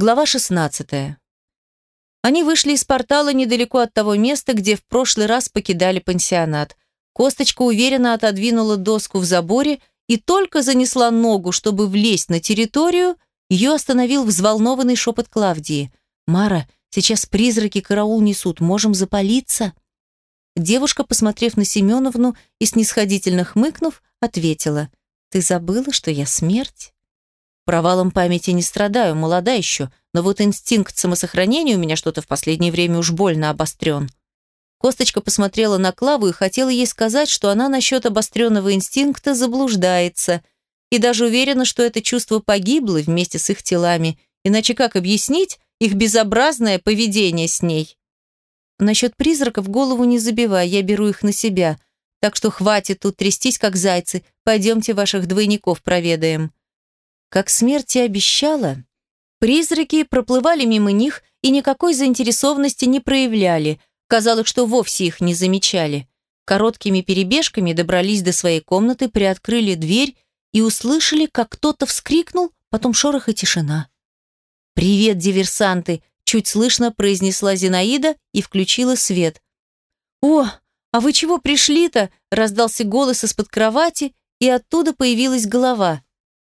Глава 16. Они вышли из портала недалеко от того места, где в прошлый раз покидали пансионат. Косточка уверенно отодвинула доску в заборе и только занесла ногу, чтобы влезть на территорию, ее остановил взволнованный шепот Клавдии. «Мара, сейчас призраки караул несут, можем запалиться?» Девушка, посмотрев на Семеновну и снисходительно хмыкнув, ответила. «Ты забыла, что я смерть?» Провалом памяти не страдаю, молода еще, но вот инстинкт самосохранения у меня что-то в последнее время уж больно обострен. Косточка посмотрела на Клаву и хотела ей сказать, что она насчет обостренного инстинкта заблуждается и даже уверена, что это чувство погибло вместе с их телами, иначе как объяснить их безобразное поведение с ней? Насчет призраков голову не забивай, я беру их на себя, так что хватит тут трястись, как зайцы, пойдемте ваших двойников проведаем. Как смерть и обещала, призраки проплывали мимо них и никакой заинтересованности не проявляли, казалось, что вовсе их не замечали. Короткими перебежками добрались до своей комнаты, приоткрыли дверь и услышали, как кто-то вскрикнул, потом шорох и тишина. «Привет, диверсанты!» – чуть слышно произнесла Зинаида и включила свет. «О, а вы чего пришли-то?» – раздался голос из-под кровати, и оттуда появилась голова –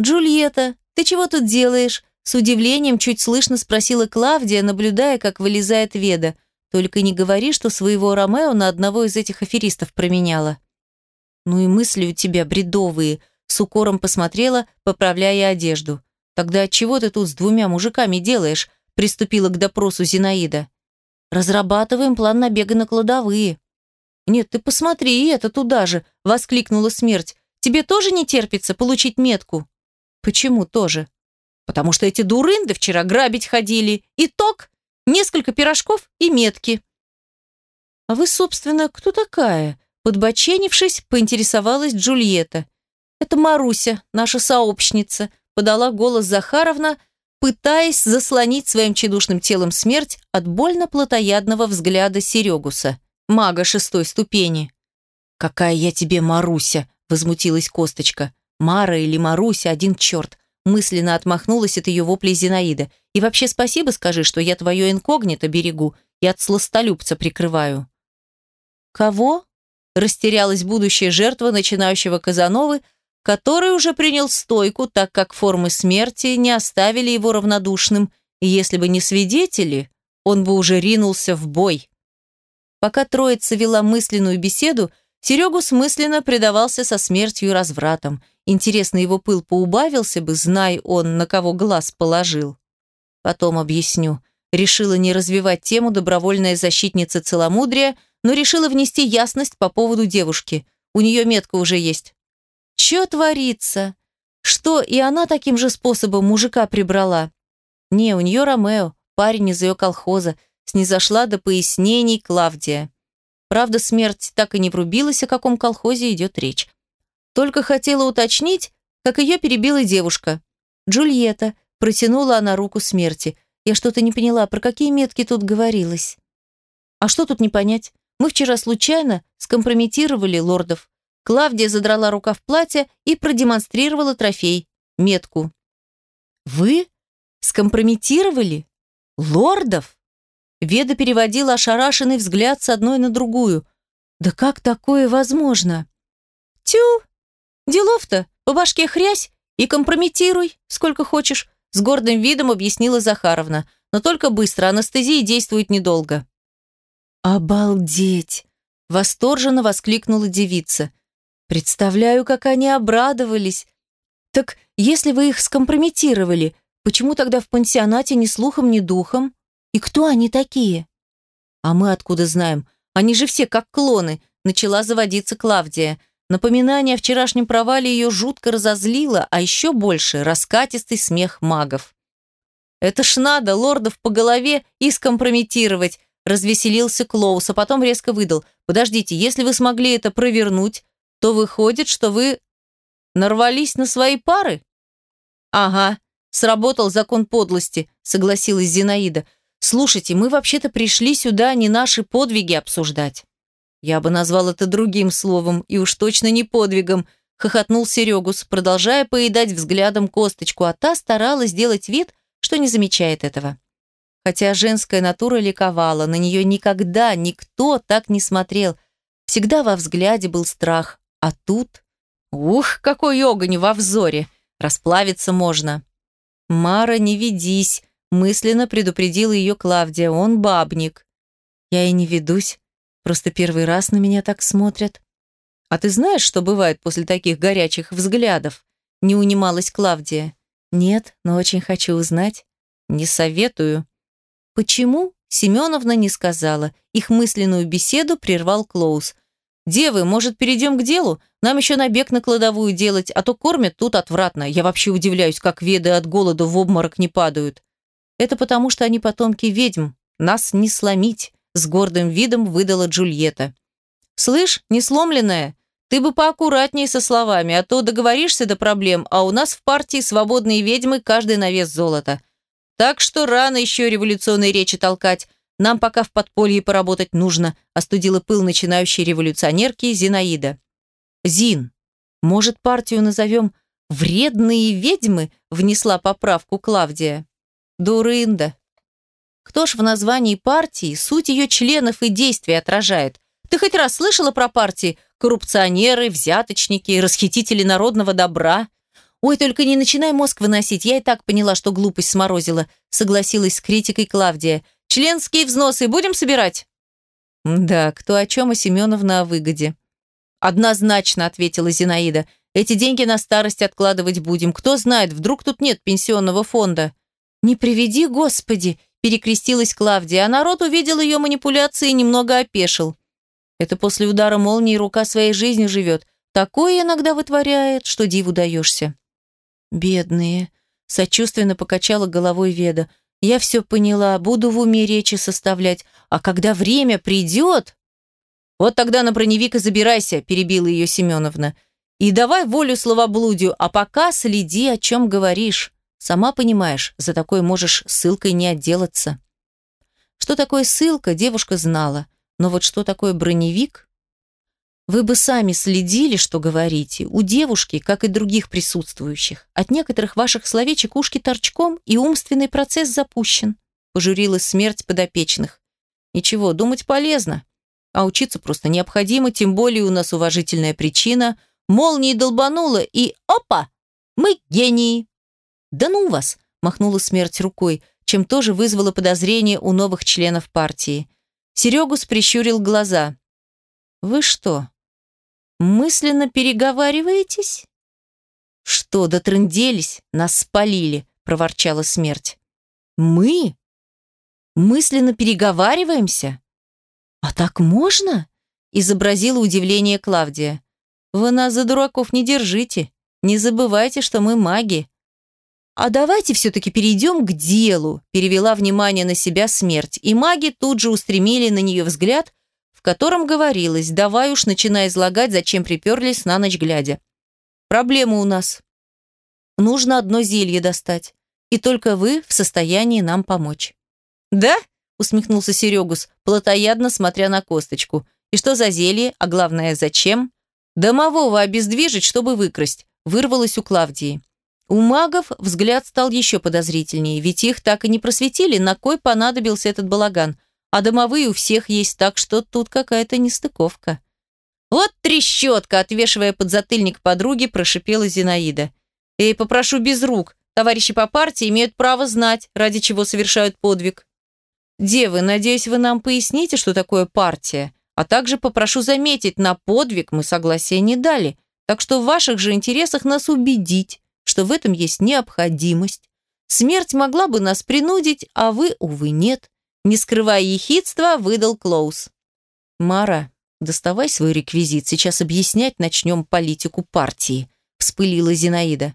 «Джульетта, ты чего тут делаешь?» С удивлением чуть слышно спросила Клавдия, наблюдая, как вылезает Веда. «Только не говори, что своего Ромео на одного из этих аферистов променяла». «Ну и мысли у тебя бредовые», с укором посмотрела, поправляя одежду. «Тогда чего ты тут с двумя мужиками делаешь?» приступила к допросу Зинаида. «Разрабатываем план набега на кладовые». «Нет, ты посмотри, и это туда же!» воскликнула смерть. «Тебе тоже не терпится получить метку?» Почему тоже? Потому что эти дурынды вчера грабить ходили. Итог – несколько пирожков и метки. А вы, собственно, кто такая? Подбоченившись, поинтересовалась Джульетта. Это Маруся, наша сообщница, подала голос Захаровна, пытаясь заслонить своим чедушным телом смерть от больно-плотоядного взгляда Серегуса, мага шестой ступени. «Какая я тебе Маруся!» – возмутилась Косточка. Мара или Маруся, один черт. Мысленно отмахнулась от ее воплей Зинаида. И вообще спасибо скажи, что я твое инкогнито берегу и от сластолюбца прикрываю. Кого? Растерялась будущая жертва начинающего Казановы, который уже принял стойку, так как формы смерти не оставили его равнодушным, и если бы не свидетели, он бы уже ринулся в бой. Пока троица вела мысленную беседу, Серегу смысленно предавался со смертью и развратом – Интересно, его пыл поубавился бы, знай он, на кого глаз положил. Потом объясню. Решила не развивать тему добровольная защитница целомудрия, но решила внести ясность по поводу девушки. У нее метка уже есть. Че творится? Что, и она таким же способом мужика прибрала? Не, у нее Ромео, парень из ее колхоза, снизошла до пояснений Клавдия. Правда, смерть так и не врубилась, о каком колхозе идет речь. Только хотела уточнить, как ее перебила девушка. Джульетта. Протянула она руку смерти. Я что-то не поняла, про какие метки тут говорилось. А что тут не понять? Мы вчера случайно скомпрометировали лордов. Клавдия задрала рука в платье и продемонстрировала трофей – метку. «Вы? Скомпрометировали? Лордов?» Веда переводила ошарашенный взгляд с одной на другую. «Да как такое возможно?» «Тю!» «Делов-то, по башке хрясь и компрометируй, сколько хочешь», с гордым видом объяснила Захаровна. «Но только быстро, анестезия действует недолго». «Обалдеть!» – восторженно воскликнула девица. «Представляю, как они обрадовались. Так если вы их скомпрометировали, почему тогда в пансионате ни слухом, ни духом? И кто они такие?» «А мы откуда знаем? Они же все как клоны», – начала заводиться Клавдия. Напоминание о вчерашнем провале ее жутко разозлило, а еще больше – раскатистый смех магов. «Это ж надо лордов по голове и скомпрометировать», – развеселился Клоус, а потом резко выдал. «Подождите, если вы смогли это провернуть, то выходит, что вы нарвались на свои пары?» «Ага, сработал закон подлости», – согласилась Зинаида. «Слушайте, мы вообще-то пришли сюда не наши подвиги обсуждать». Я бы назвал это другим словом, и уж точно не подвигом, хохотнул Серегус, продолжая поедать взглядом косточку, а та старалась сделать вид, что не замечает этого. Хотя женская натура ликовала, на нее никогда никто так не смотрел. Всегда во взгляде был страх. А тут... Ух, какой огонь во взоре! Расплавиться можно. «Мара, не ведись», — мысленно предупредила ее Клавдия. «Он бабник». «Я и не ведусь. Просто первый раз на меня так смотрят». «А ты знаешь, что бывает после таких горячих взглядов?» Не унималась Клавдия. «Нет, но очень хочу узнать». «Не советую». Почему? Семеновна не сказала. Их мысленную беседу прервал Клоус. «Девы, может, перейдем к делу? Нам еще набег на кладовую делать, а то кормят тут отвратно. Я вообще удивляюсь, как веды от голода в обморок не падают». «Это потому, что они потомки ведьм. Нас не сломить», — с гордым видом выдала Джульетта. «Слышь, не сломленная, ты бы поаккуратнее со словами, а то договоришься до проблем, а у нас в партии свободные ведьмы, каждый на вес золота. Так что рано еще революционные речи толкать. Нам пока в подполье поработать нужно», остудила пыл начинающей революционерки Зинаида. «Зин, может, партию назовем «Вредные ведьмы»?» внесла поправку Клавдия. «Дурында. Кто ж в названии партии суть ее членов и действий отражает? Ты хоть раз слышала про партии коррупционеры, взяточники, расхитители народного добра?» «Ой, только не начинай мозг выносить, я и так поняла, что глупость сморозила», согласилась с критикой Клавдия. Членские взносы будем собирать?» «Да, кто о чем, а Семеновна о выгоде». «Однозначно», — ответила Зинаида. «Эти деньги на старость откладывать будем. Кто знает, вдруг тут нет пенсионного фонда». «Не приведи, Господи!» — перекрестилась Клавдия, а народ увидел ее манипуляции и немного опешил. Это после удара молнии рука своей жизнью живет. Такое иногда вытворяет, что диву даешься. «Бедные!» — сочувственно покачала головой Веда. Я все поняла, буду в уме речи составлять, а когда время придет... Вот тогда на броневик и забирайся, перебила ее Семеновна. И давай волю словоблудию, а пока следи, о чем говоришь. Сама понимаешь, за такой можешь ссылкой не отделаться. Что такое ссылка, девушка знала. Но вот что такое броневик, вы бы сами следили, что говорите. У девушки, как и других присутствующих, от некоторых ваших словечек ушки торчком и умственный процесс запущен. Пожурилась смерть подопечных. Ничего, думать полезно. А учиться просто необходимо, тем более у нас уважительная причина. Молнией долбанула и опа! Мы гении! Да ну вас! Махнула смерть рукой, чем тоже вызвало подозрение у новых членов партии. Серегус прищурил глаза. «Вы что, Мысленно переговариваетесь? Что, дотрынделись, нас спалили, проворчала смерть. Мы? Мысленно переговариваемся? А так можно? Изобразила удивление Клавдия. Вы нас за дураков не держите. Не забывайте, что мы маги. А давайте все-таки перейдем к делу, перевела внимание на себя смерть, и маги тут же устремили на нее взгляд, котором говорилось, давай уж начинай излагать, зачем приперлись на ночь глядя. Проблема у нас. Нужно одно зелье достать, и только вы в состоянии нам помочь. Да? усмехнулся Серегус, плотоядно смотря на косточку. И что за зелье, а главное, зачем? Домового обездвижить, чтобы выкрасть, вырвалось у Клавдии. У магов взгляд стал еще подозрительнее, ведь их так и не просветили, на кой понадобился этот балаган а домовые у всех есть, так что тут какая-то нестыковка. «Вот трещотка!» – отвешивая подзатыльник подруги, прошипела Зинаида. «Эй, попрошу без рук. Товарищи по партии имеют право знать, ради чего совершают подвиг». «Девы, надеюсь, вы нам поясните, что такое партия, а также попрошу заметить, на подвиг мы согласия не дали, так что в ваших же интересах нас убедить, что в этом есть необходимость. Смерть могла бы нас принудить, а вы, увы, нет. Не скрывая ехидства, выдал Клоус. «Мара, доставай свой реквизит, сейчас объяснять начнем политику партии», вспылила Зинаида.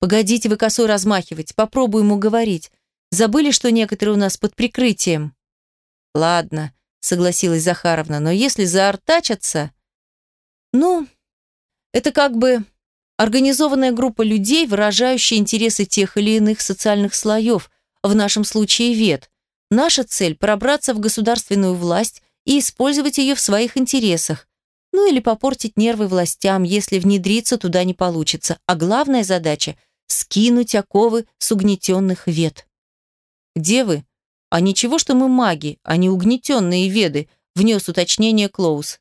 «Погодите вы косой размахивать, попробуем уговорить. Забыли, что некоторые у нас под прикрытием?» «Ладно», согласилась Захаровна, «но если заортачатся...» «Ну, это как бы организованная группа людей, выражающая интересы тех или иных социальных слоев, в нашем случае вет. Наша цель – пробраться в государственную власть и использовать ее в своих интересах. Ну или попортить нервы властям, если внедриться туда не получится. А главная задача – скинуть оковы с угнетенных вет. Девы? А ничего, что мы маги, а не угнетенные веды, внес уточнение Клоус.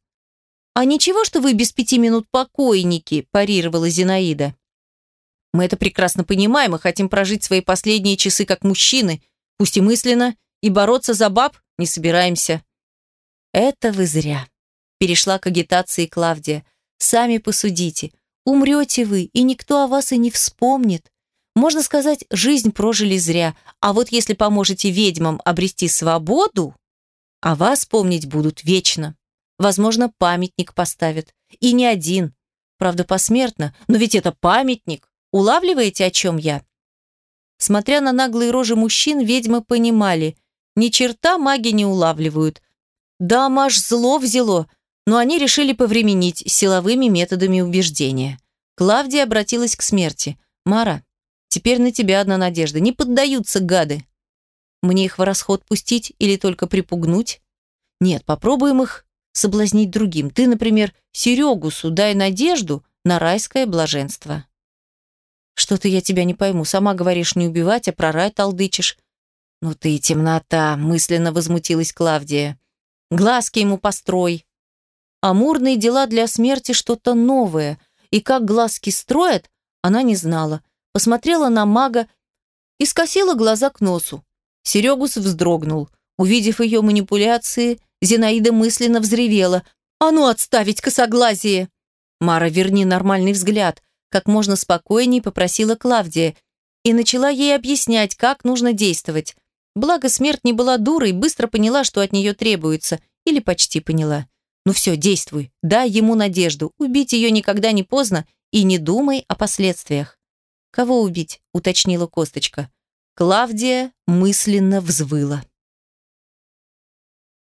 А ничего, что вы без пяти минут покойники, парировала Зинаида. Мы это прекрасно понимаем и хотим прожить свои последние часы как мужчины, пусть и мысленно, и бороться за баб не собираемся. Это вы зря. Перешла к агитации Клавдия. Сами посудите. Умрете вы, и никто о вас и не вспомнит. Можно сказать, жизнь прожили зря, а вот если поможете ведьмам обрести свободу, о вас помнить будут вечно. Возможно, памятник поставят. И не один. Правда, посмертно, но ведь это памятник. Улавливаете, о чем я? Смотря на наглые рожи мужчин, ведьмы понимали, ни черта маги не улавливают. Да, маш зло взяло, но они решили повременить силовыми методами убеждения. Клавдия обратилась к смерти. «Мара, теперь на тебя одна надежда. Не поддаются гады. Мне их в расход пустить или только припугнуть? Нет, попробуем их соблазнить другим. Ты, например, Серегусу дай надежду на райское блаженство». «Что-то я тебя не пойму. Сама говоришь не убивать, а про рай толдычишь». «Ну ты темнота», — мысленно возмутилась Клавдия. «Глазки ему построй». Амурные дела для смерти что-то новое, и как глазки строят, она не знала. Посмотрела на мага и скосила глаза к носу. Серегус вздрогнул. Увидев ее манипуляции, Зинаида мысленно взревела. «А ну отставить косоглазие!» «Мара, верни нормальный взгляд», как можно спокойней попросила Клавдия и начала ей объяснять, как нужно действовать. Благо, смерть не была дурой, быстро поняла, что от нее требуется, или почти поняла. Ну все, действуй, дай ему надежду, убить ее никогда не поздно и не думай о последствиях. «Кого убить?» – уточнила Косточка. Клавдия мысленно взвыла.